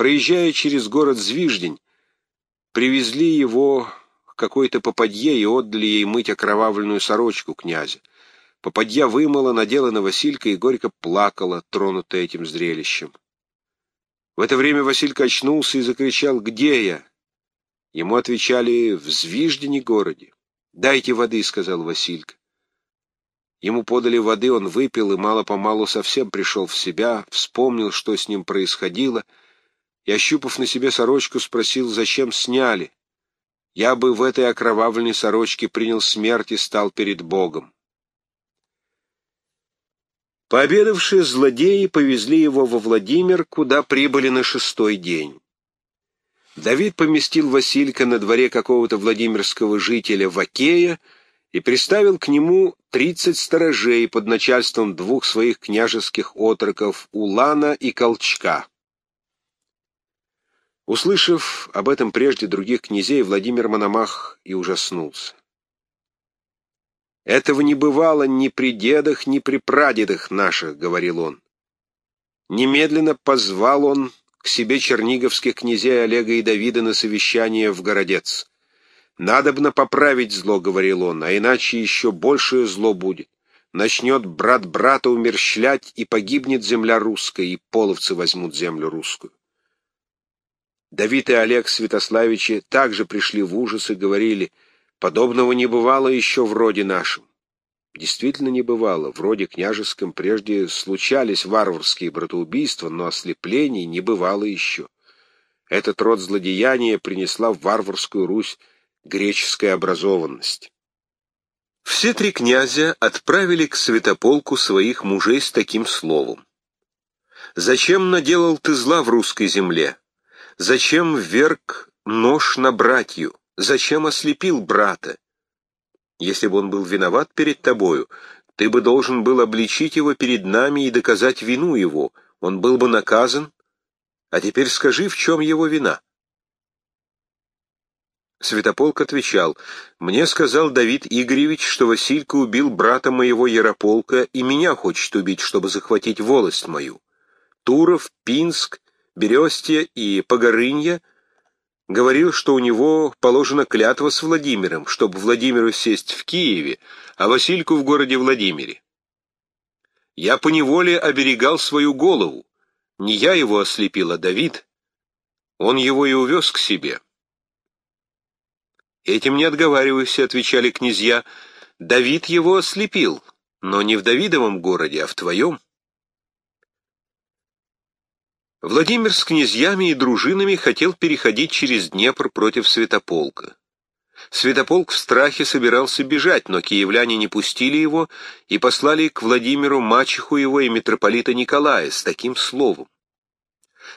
Проезжая через город Звиждень, привезли его к какой-то попадье и отдали ей мыть окровавленную сорочку князя. Попадья вымыла, надела на Василька и горько плакала, тронутая этим зрелищем. В это время Василька очнулся и закричал «Где я?». Ему отвечали «В Звиждине городе». «Дайте воды», — сказал Василька. Ему подали воды, он выпил и мало-помалу совсем пришел в себя, вспомнил, что с ним происходило, и, ощупав на себе сорочку, спросил, зачем сняли. Я бы в этой окровавленной сорочке принял смерть и стал перед Богом. Пообедавшие злодеи повезли его во Владимир, куда прибыли на шестой день. Давид поместил Василька на дворе какого-то владимирского жителя Вакея и приставил к нему тридцать сторожей под начальством двух своих княжеских отроков Улана и Колчка. Услышав об этом прежде других князей, Владимир Мономах и ужаснулся. «Этого не бывало ни при дедах, ни при прадедах наших», — говорил он. Немедленно позвал он к себе черниговских князей Олега и Давида на совещание в Городец. «Надобно поправить зло», — говорил он, — «а иначе еще большее зло будет. Начнет брат брата умерщвлять, и погибнет земля русская, и половцы возьмут землю русскую». Давид и Олег Святославичи также пришли в ужас и говорили, подобного не бывало еще в роде нашем. Действительно не бывало. В роде княжеском прежде случались варварские братоубийства, но ослеплений не бывало еще. Этот род злодеяния принесла в варварскую Русь греческая образованность. Все три князя отправили к святополку своих мужей с таким словом. «Зачем наделал ты зла в русской земле? Зачем вверг нож на братью? Зачем ослепил брата? Если бы он был виноват перед тобою, ты бы должен был обличить его перед нами и доказать вину его, он был бы наказан. А теперь скажи, в чем его вина?» Святополк отвечал, «Мне сказал Давид Игоревич, что Василька убил брата моего Ярополка и меня хочет убить, чтобы захватить волость мою. Туров, Пинск Берестья и Погорынья говорил, что у него положена клятва с Владимиром, чтобы Владимиру сесть в Киеве, а Васильку в городе Владимире. Я поневоле оберегал свою голову. Не я его ослепил, а Давид. Он его и увез к себе. «Этим не отговаривайся», — отвечали князья. «Давид его ослепил, но не в Давидовом городе, а в твоем». Владимир с князьями и дружинами хотел переходить через Днепр против Святополка. Святополк в страхе собирался бежать, но киевляне не пустили его и послали к Владимиру мачеху его и митрополита Николая с таким словом.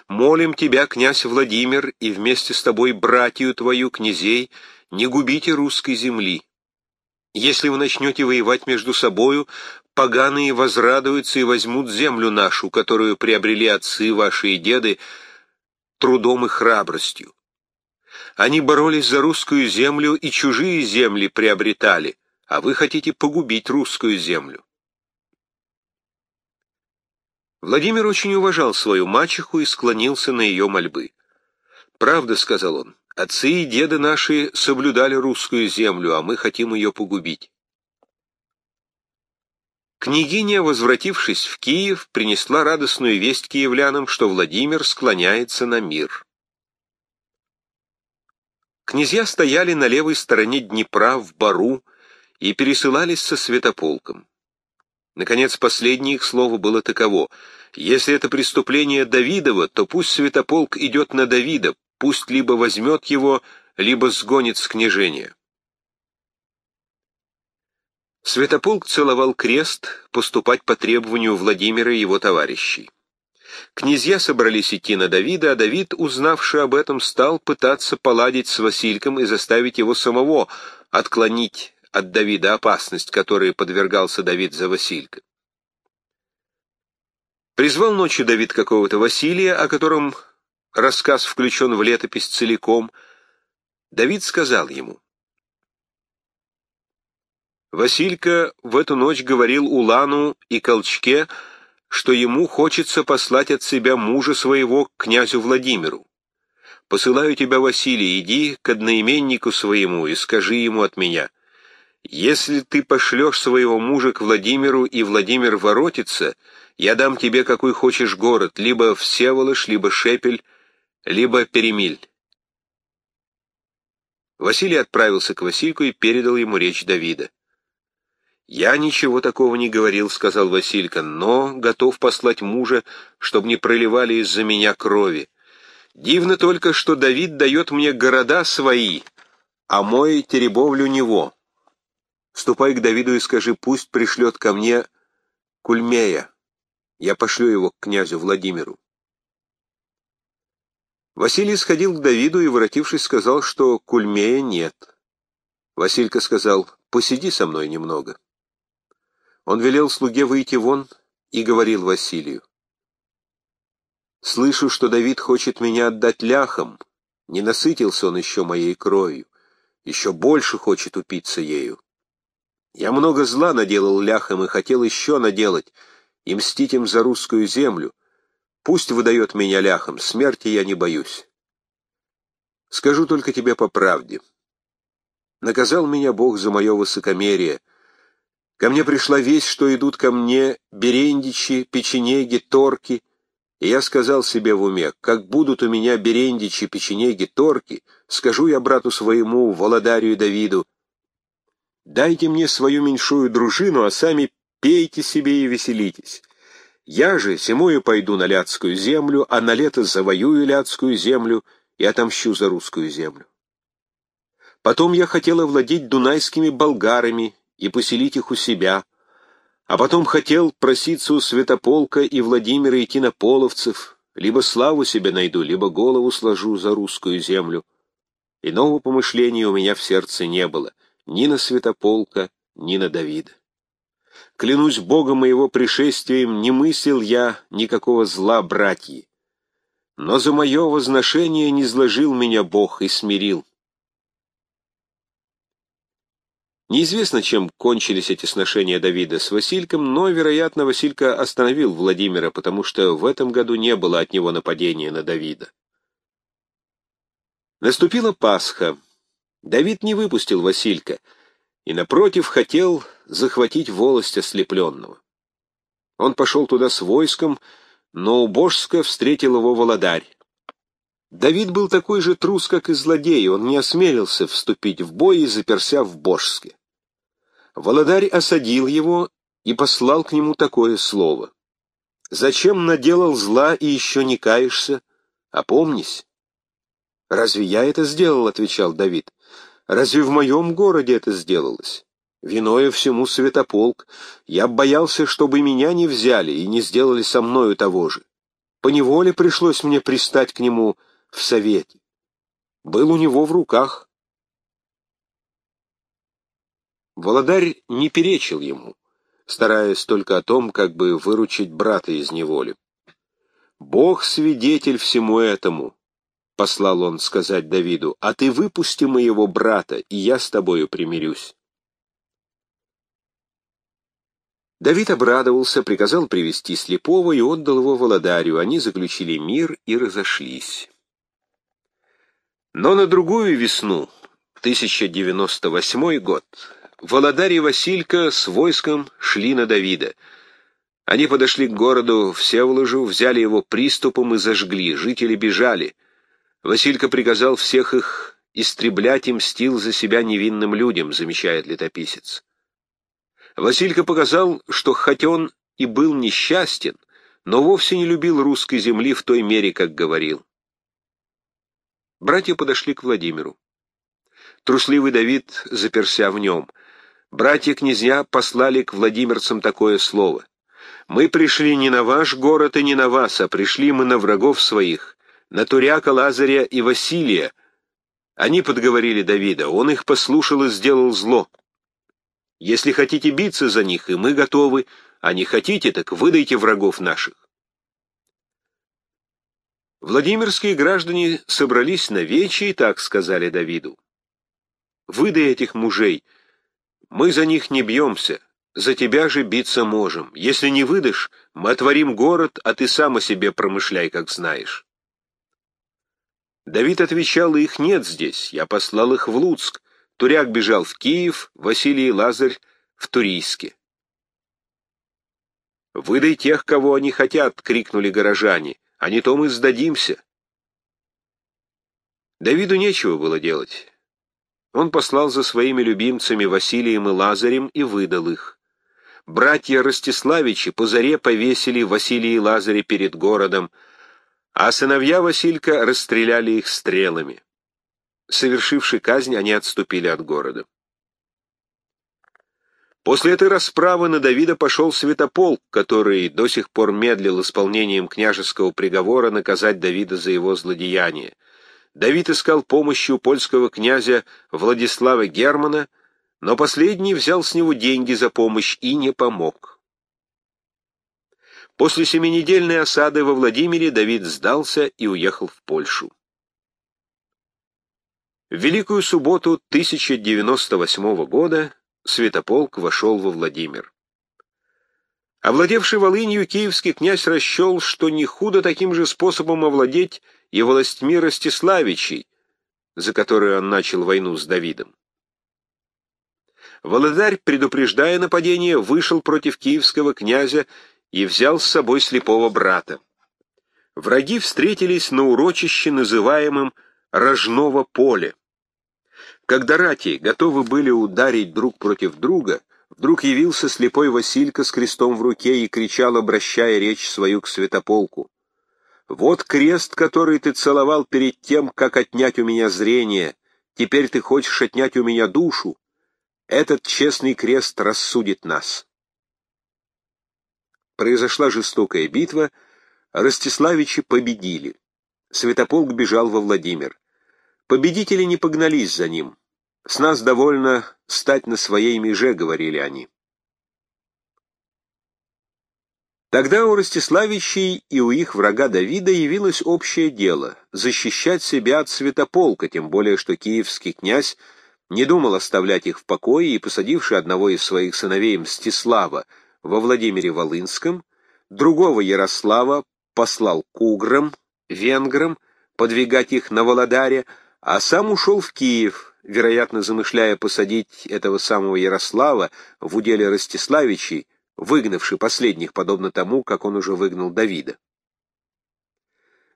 «Молим тебя, князь Владимир, и вместе с тобой братью твою, князей, не губите русской земли. Если вы начнете воевать между собою, поганые возрадуются и возьмут землю нашу, которую приобрели отцы ваши и деды трудом и храбростью. Они боролись за русскую землю и чужие земли приобретали, а вы хотите погубить русскую землю. Владимир очень уважал свою мачеху и склонился на ее мольбы. «Правда», — сказал он, — «отцы и деды наши соблюдали русскую землю, а мы хотим ее погубить». Княгиня, возвратившись в Киев, принесла радостную весть киевлянам, что Владимир склоняется на мир. Князья стояли на левой стороне Днепра, в Бару, и пересылались со святополком. Наконец, последнее их слово было таково. «Если это преступление Давидова, то пусть святополк идет на Давида, пусть либо возьмет его, либо сгонит с княжения». Святополк целовал крест поступать по требованию Владимира и его товарищей. Князья собрались идти на Давида, а Давид, узнавший об этом, стал пытаться поладить с Васильком и заставить его самого отклонить от Давида опасность, которой подвергался Давид за Василька. Призвал ночью Давид какого-то Василия, о котором рассказ включен в летопись целиком. Давид сказал ему, Василька в эту ночь говорил Улану и Колчке, что ему хочется послать от себя мужа своего к князю Владимиру. Посылаю тебя, Василий, иди к одноименнику своему и скажи ему от меня, если ты пошлешь своего мужа к Владимиру, и Владимир воротится, я дам тебе какой хочешь город, либо Всеволож, либо Шепель, либо Перемиль. Василий отправился к Васильку и передал ему речь Давида. «Я ничего такого не говорил», — сказал Василька, — «но готов послать мужа, чтобы не проливали из-за меня крови. Дивно только, что Давид дает мне города свои, а мой теребовлю него. Ступай к Давиду и скажи, пусть пришлет ко мне Кульмея. Я пошлю его к князю Владимиру». Василий сходил к Давиду и, воротившись, сказал, что Кульмея нет. Василька сказал, «Посиди со мной немного». Он велел слуге выйти вон и говорил Василию. «Слышу, что Давид хочет меня отдать ляхам. Не насытился он еще моей кровью. Еще больше хочет упиться ею. Я много зла наделал ляхам и хотел еще наделать, и мстить им за русскую землю. Пусть выдает меня ляхам, смерти я не боюсь. Скажу только тебе по правде. Наказал меня Бог за мое высокомерие — Ко мне пришла весть, что идут ко мне берендичи, печенеги, торки, и я сказал себе в уме, как будут у меня берендичи, печенеги, торки, скажу я брату своему, Володарию Давиду, дайте мне свою меньшую дружину, а сами пейте себе и веселитесь. Я же зимою пойду на Ляцкую землю, а на лето завоюю Ляцкую землю и отомщу за русскую землю. Потом я хотела владеть дунайскими болгарами и поселить их у себя, а потом хотел проситься у Святополка и Владимира идти на половцев, либо славу себе найду, либо голову сложу за русскую землю. Иного помышления у меня в сердце не было, ни на Святополка, ни на Давида. Клянусь Богом и его пришествием, не мыслил я никакого зла братьи. Но за мое возношение не зложил меня Бог и смирил. Неизвестно, чем кончились эти сношения Давида с Васильком, но, вероятно, Василька остановил Владимира, потому что в этом году не было от него нападения на Давида. Наступила Пасха. Давид не выпустил Василька и, напротив, хотел захватить волость ослепленного. Он пошел туда с войском, но у Божска встретил его володарь. Давид был такой же трус, как и злодей, он не осмелился вступить в бой и заперся в Божске. Володарь осадил его и послал к нему такое слово. «Зачем наделал зла и еще не каешься? Опомнись». «Разве я это сделал?» — отвечал Давид. «Разве в моем городе это сделалось? Виною всему святополк. Я боялся, чтобы меня не взяли и не сделали со мною того же. Поневоле пришлось мне пристать к нему в совете. Был у него в руках Володарь не перечил ему, стараясь только о том, как бы выручить брата из неволи. «Бог свидетель всему этому», — послал он сказать Давиду, — «а ты выпусти моего брата, и я с тобою примирюсь». Давид обрадовался, приказал привести слепого и отдал его Володарю. Они заключили мир и разошлись. Но на другую весну, 1098 год, Володарь и Василька с войском шли на Давида. Они подошли к городу Всеволожу, взяли его приступом и зажгли. Жители бежали. Василька приказал всех их истреблять и мстил за себя невинным людям, замечает летописец. Василька показал, что хоть он и был несчастен, но вовсе не любил русской земли в той мере, как говорил. Братья подошли к Владимиру. Трусливый Давид заперся в нем — Братья-князья послали к владимирцам такое слово. «Мы пришли не на ваш город и не на вас, а пришли мы на врагов своих, на Туряка, Лазаря и Василия». Они подговорили Давида, он их послушал и сделал зло. «Если хотите биться за них, и мы готовы, а не хотите, так выдайте врагов наших». Владимирские граждане собрались на вече и так сказали Давиду. «Выдай этих мужей, мы за них не бьемся, за тебя же биться можем. Если не выдашь, мы отворим город, а ты сам о себе промышляй, как знаешь. Давид отвечал, их нет здесь, я послал их в Луцк. Туряк бежал в Киев, Василий Лазарь в Турийске. «Выдай тех, кого они хотят!» — крикнули горожане. «А не то мы сдадимся!» Давиду нечего было делать. Он послал за своими любимцами Василием и Лазарем и выдал их. Братья Ростиславичи по заре повесили Василия и Лазаря перед городом, а сыновья Василька расстреляли их стрелами. Совершивши казнь, они отступили от города. После этой расправы на Давида пошел святополк, который до сих пор медлил исполнением княжеского приговора наказать Давида за его злодеяние. Давид искал помощи у польского князя Владислава Германа, но последний взял с него деньги за помощь и не помог. После семинедельной осады во Владимире Давид сдался и уехал в Польшу. В Великую субботу 1098 года Святополк вошел во Владимир. Овладевший Волынью, киевский князь расчел, что не худо таким же способом овладеть и властьми Ростиславичей, за которую он начал войну с Давидом. Володарь, предупреждая нападение, вышел против киевского князя и взял с собой слепого брата. Враги встретились на урочище, называемом Рожного поле. Когда рати готовы были ударить друг против друга, вдруг явился слепой Василька с крестом в руке и кричал, обращая речь свою к святополку. «Вот крест, который ты целовал перед тем, как отнять у меня зрение. Теперь ты хочешь отнять у меня душу. Этот честный крест рассудит нас». Произошла жестокая битва, Ростиславичи победили. Святополк бежал во Владимир. Победители не погнались за ним. «С нас довольно стать на своей меже», — говорили они. Тогда у Ростиславичей и у их врага Давида явилось общее дело — защищать себя от святополка, тем более что киевский князь не думал оставлять их в покое и, посадивший одного из своих сыновей Мстислава во Владимире Волынском, другого Ярослава послал к уграм, венграм, подвигать их на Володаре, а сам ушел в Киев, вероятно, замышляя посадить этого самого Ярослава в уделе Ростиславичей, выгнавший последних, подобно тому, как он уже выгнал Давида.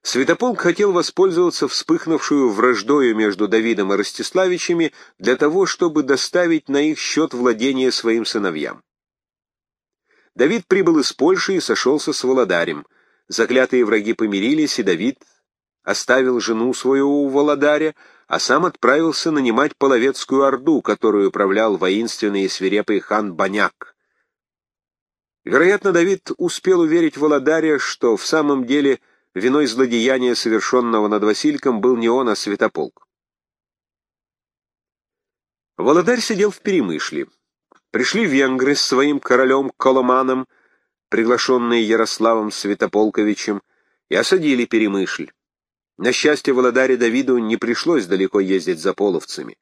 Святополк хотел воспользоваться вспыхнувшую враждою между Давидом и Ростиславичами для того, чтобы доставить на их счет владение своим сыновьям. Давид прибыл из Польши и сошелся с Володарем. Заклятые враги помирились, и Давид оставил жену свою у Володаря, а сам отправился нанимать половецкую орду, которую управлял воинственный и свирепый хан Баняк. Вероятно, Давид успел уверить Володаря, что в самом деле виной злодеяния, совершенного над Васильком, был не он, а святополк. Володарь сидел в Перемышле. Пришли венгры с своим королем Коломаном, приглашенные Ярославом Святополковичем, и осадили Перемышль. На счастье Володаре Давиду не пришлось далеко ездить за половцами.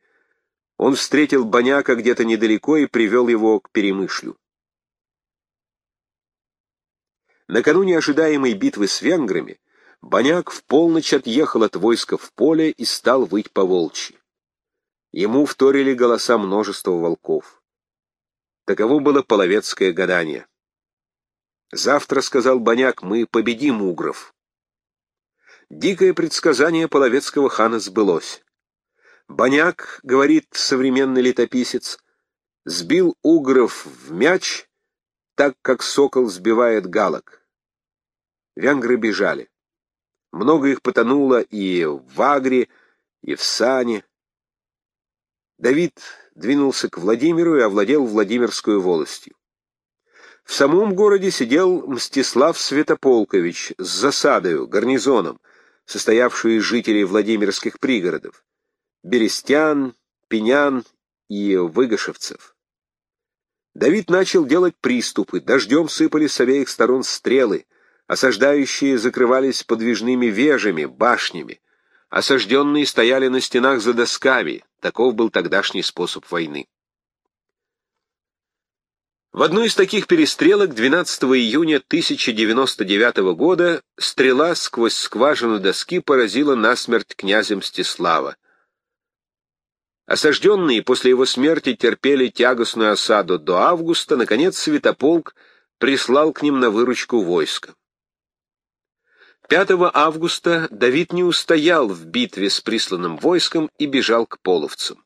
Он встретил Боняка где-то недалеко и привел его к Перемышлю. Накануне ожидаемой битвы с венграми Боняк в полночь отъехал от войска в поле и стал выть по волчьи. Ему вторили голоса множества волков. Таково было половецкое гадание. «Завтра, — сказал Боняк, — мы победим угров». Дикое предсказание половецкого хана сбылось. Боняк, говорит современный летописец, сбил угров в мяч, так как сокол сбивает галок. Венгры бежали. Много их потонуло и в Агре, и в Сане. Давид двинулся к Владимиру и овладел Владимирскую волостью. В самом городе сидел Мстислав Святополкович с засадою, гарнизоном, состоявшую из жителей Владимирских пригородов, Берестян, Пенян и Выгошевцев. Давид начал делать приступы, дождем сыпали с обеих сторон стрелы, осаждающие закрывались подвижными вежами, башнями, осажденные стояли на стенах за досками, таков был тогдашний способ войны. В одну из таких перестрелок 12 июня 1099 года стрела сквозь скважину доски поразила насмерть князя Мстислава. Осажденные после его смерти терпели тягостную осаду до августа, наконец Святополк прислал к ним на выручку войска. 5 августа Давид не устоял в битве с присланным войском и бежал к половцам.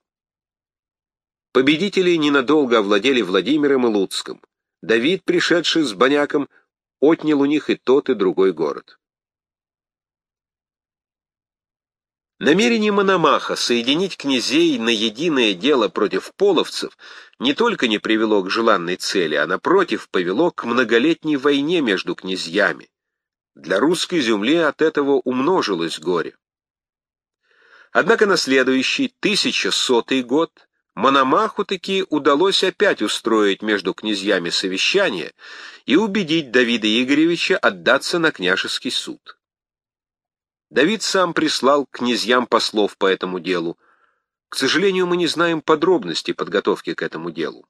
Победители ненадолго овладели Владимиром и Луцком. Давид, пришедший с Баняком, отнял у них и тот, и другой город. Намерение Мономаха соединить князей на единое дело против половцев не только не привело к желанной цели, а, напротив, повело к многолетней войне между князьями. Для русской земли от этого умножилось горе. Однако на следующий, 1100 год, Мономаху таки удалось опять устроить между князьями совещание и убедить Давида Игоревича отдаться на княжеский суд. Давид сам прислал князьям послов по этому делу. К сожалению, мы не знаем подробностей подготовки к этому делу.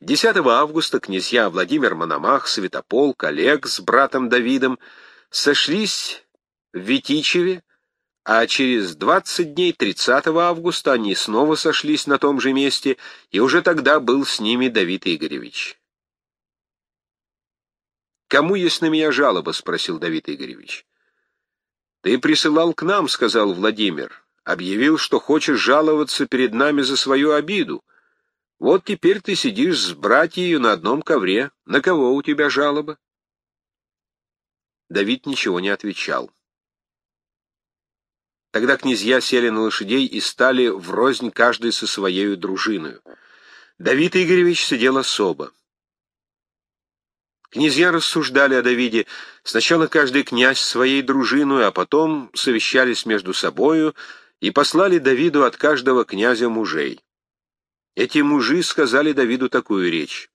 10 августа князья Владимир Мономах, Святополк, Олег с братом Давидом сошлись в Витичеве, а через 20 дней, 30 августа, они снова сошлись на том же месте, и уже тогда был с ними Давид Игоревич. «Кому есть на меня жалоба?» — спросил Давид Игоревич. «Ты присылал к нам», — сказал Владимир. «Объявил, что хочешь жаловаться перед нами за свою обиду. Вот теперь ты сидишь с братьей на одном ковре. На кого у тебя жалоба?» Давид ничего не отвечал. Тогда князья сели на лошадей и стали врознь каждый со своей дружиной. Давид Игоревич сидел особо. Князья рассуждали о Давиде. Сначала каждый князь своей дружиной, а потом совещались между собою и послали Давиду от каждого князя мужей. Эти мужи сказали Давиду такую речь.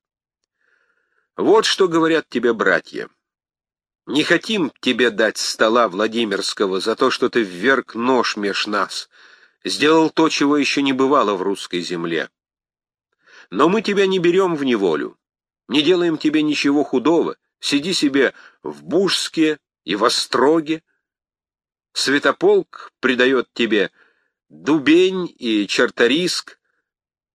«Вот что говорят тебе братья». Не хотим тебе дать стола Владимирского за то, что ты вверг нож меж нас, сделал то, чего еще не бывало в русской земле. Но мы тебя не берем в неволю, не делаем тебе ничего худого, сиди себе в Бужске и в Остроге. Святополк придает тебе Дубень и Чарториск,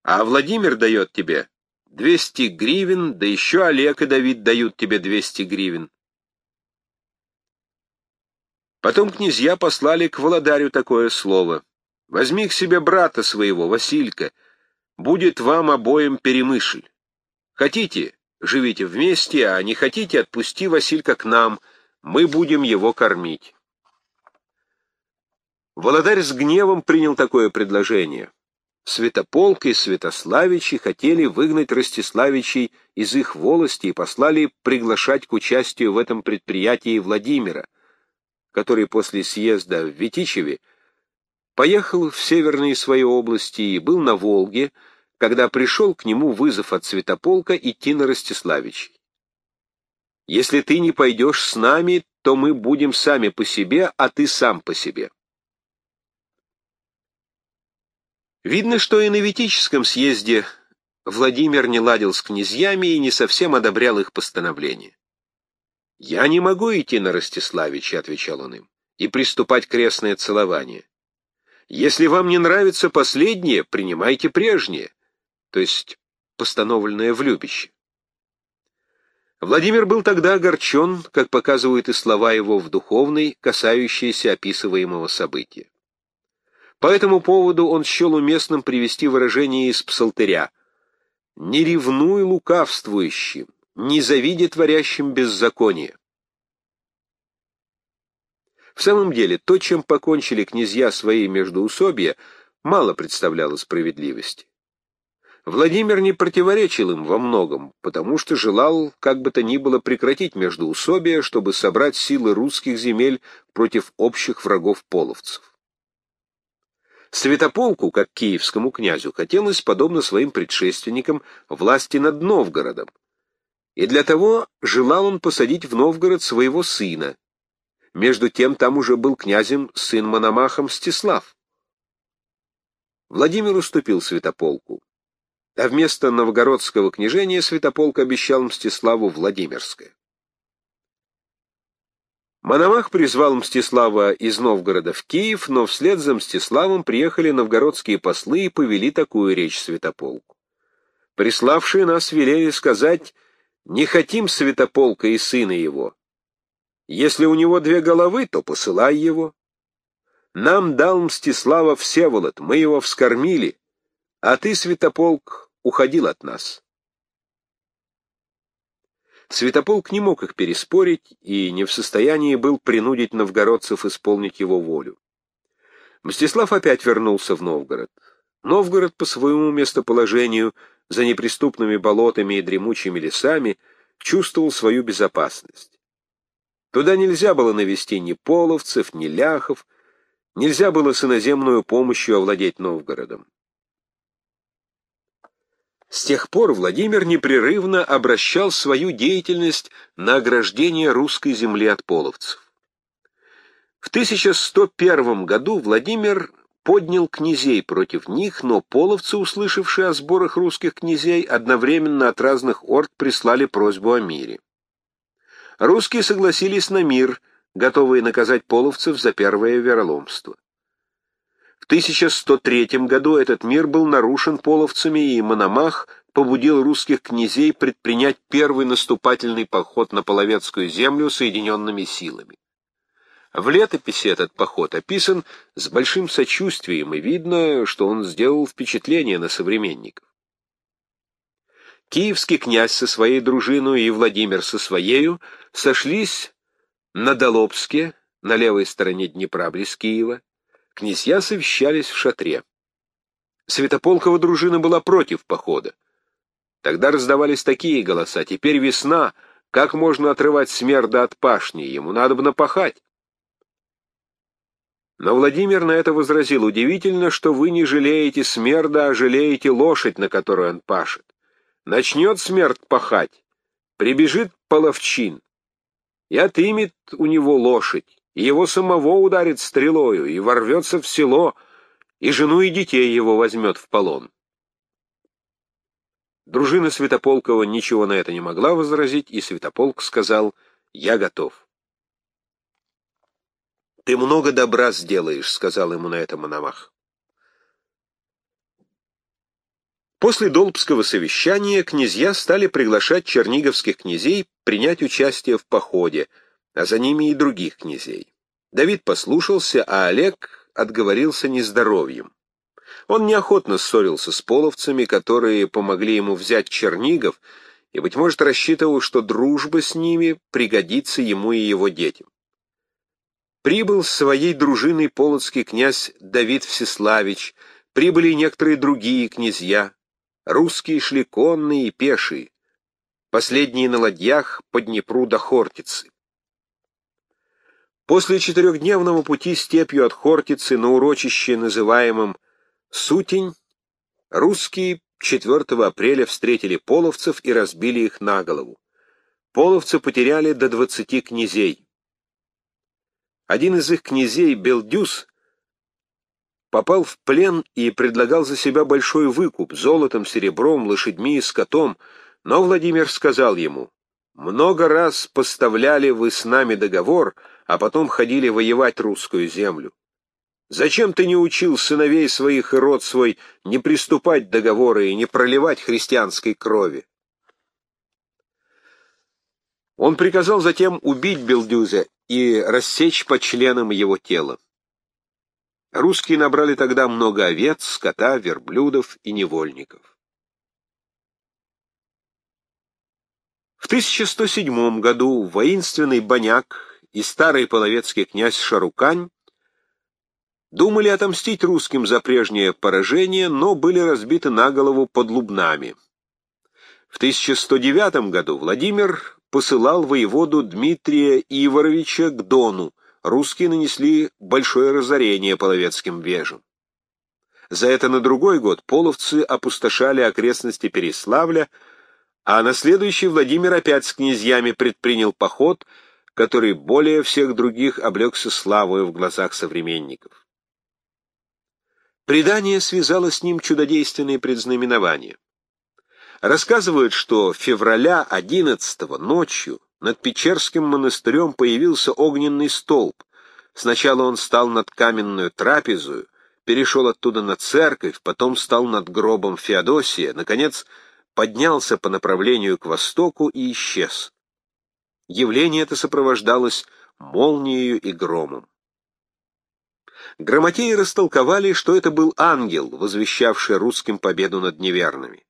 а Владимир дает тебе двести гривен, да еще Олег и Давид дают тебе двести гривен. Потом князья послали к Володарю такое слово. «Возьми к себе брата своего, Василька, будет вам обоим перемышль. Хотите, живите вместе, а не хотите, отпусти Василька к нам, мы будем его кормить». Володарь с гневом принял такое предложение. Святополк и Святославичи хотели выгнать Ростиславичей из их волости и послали приглашать к участию в этом предприятии Владимира который после съезда в Витичеве поехал в северные свои области и был на Волге, когда пришел к нему вызов от Святополка идти на Ростиславичей. «Если ты не пойдешь с нами, то мы будем сами по себе, а ты сам по себе». Видно, что и на Витическом съезде Владимир не ладил с князьями и не совсем одобрял их постановление. «Я не могу идти на Ростиславича», — отвечал он им, — «и приступать крестное целование. Если вам не нравится последнее, принимайте прежнее, то есть постановленное в любище». Владимир был тогда огорчен, как показывают и слова его в духовной, касающиеся описываемого события. По этому поводу он счел уместным привести выражение из псалтыря «Не ревнуй лукавствующим, не завидя творящим беззаконие. В самом деле, то, чем покончили князья свои междоусобья, мало представляло справедливости. Владимир не противоречил им во многом, потому что желал, как бы то ни было, прекратить междоусобия, чтобы собрать силы русских земель против общих врагов половцев. Святополку, как киевскому князю, хотелось, подобно своим предшественникам, власти над Новгородом, и для того желал он посадить в Новгород своего сына. Между тем там уже был князем сын Мономаха Мстислав. Владимир уступил святополку. А вместо новгородского княжения Святополк обещал Мстиславу Владимирское. Мономах призвал Мстислава из Новгорода в Киев, но вслед за Мстиславом приехали новгородские послы и повели такую речь Святополку. Приславшие нас велели сказать «Не хотим Святополка и сына его. Если у него две головы, то посылай его. Нам дал Мстислава Всеволод, мы его вскормили, а ты, Святополк, уходил от нас». Святополк не мог их переспорить и не в состоянии был принудить новгородцев исполнить его волю. Мстислав опять вернулся в Новгород. Новгород по своему местоположению, за неприступными болотами и дремучими лесами, чувствовал свою безопасность. Туда нельзя было навести ни половцев, ни ляхов, нельзя было с иноземную помощью овладеть Новгородом. С тех пор Владимир непрерывно обращал свою деятельность на ограждение русской земли от половцев. В 1101 году Владимир поднял князей против них, но половцы, услышавшие о сборах русских князей, одновременно от разных орд прислали просьбу о мире. Русские согласились на мир, готовые наказать половцев за первое вероломство. В 1103 году этот мир был нарушен половцами, и Мономах побудил русских князей предпринять первый наступательный поход на Половецкую землю соединенными силами. В летописи этот поход описан с большим сочувствием, и видно, что он сделал впечатление на современников. Киевский князь со своей дружиной и Владимир со своею сошлись на Долобске, на левой стороне Днепра, близ Киева, Князья совещались в шатре. Святополкова дружина была против похода. Тогда раздавались такие голоса. Теперь весна. Как можно отрывать смерда от пашни? Ему надо бы напахать. Но Владимир на это возразил. Удивительно, что вы не жалеете смерда, а жалеете лошадь, на которую он пашет. Начнет смерть пахать. Прибежит половчин и отымет у него лошадь и его самого ударит стрелою, и ворвется в село, и жену и детей его возьмет в полон. Дружина Святополкова ничего на это не могла возразить, и Святополк сказал «Я готов». «Ты много добра сделаешь», — сказал ему на это Мономах. После Долбского совещания князья стали приглашать черниговских князей принять участие в походе — а за ними и других князей. Давид послушался, а Олег отговорился нездоровьем. Он неохотно ссорился с половцами, которые помогли ему взять Чернигов, и, быть может, рассчитывал, что дружба с ними пригодится ему и его детям. Прибыл с своей дружиной полоцкий князь Давид Всеславич, прибыли некоторые другие князья. Русские шли конные и пешие, последние на ладьях по Днепру до Хортицы. После четырехдневного пути степью от Хортицы на урочище, называемом Сутень, русские 4 апреля встретили половцев и разбили их на голову. Половцы потеряли до 20 князей. Один из их князей, Белдюс, попал в плен и предлагал за себя большой выкуп золотом, серебром, лошадьми и скотом, но Владимир сказал ему, «Много раз поставляли вы с нами договор, — а потом ходили воевать русскую землю. Зачем ты не учил сыновей своих и род свой не приступать договоры и не проливать христианской крови? Он приказал затем убить Белдюза и рассечь по членам его тела. Русские набрали тогда много овец, скота, верблюдов и невольников. В 1107 году воинственный Баняк и старый половецкий князь Шарукань думали отомстить русским за прежнее поражение, но были разбиты на голову под Лубнами. В 1109 году Владимир посылал воеводу Дмитрия Иворовича к Дону, русские нанесли большое разорение половецким вежам. За это на другой год половцы опустошали окрестности Переславля, а на следующий Владимир опять с князьями предпринял поход — который более всех других облегся славою в глазах современников. Предание связало с ним чудодейственные предзнаменования. Рассказывают, что февраля 11 ночью над Печерским монастырем появился огненный столб. Сначала он стал над каменную трапезу, перешел оттуда на церковь, потом стал над гробом Феодосия, наконец поднялся по направлению к востоку и исчез. Явление это сопровождалось молнией и громом. Грамотеи растолковали, что это был ангел, возвещавший русским победу над неверными.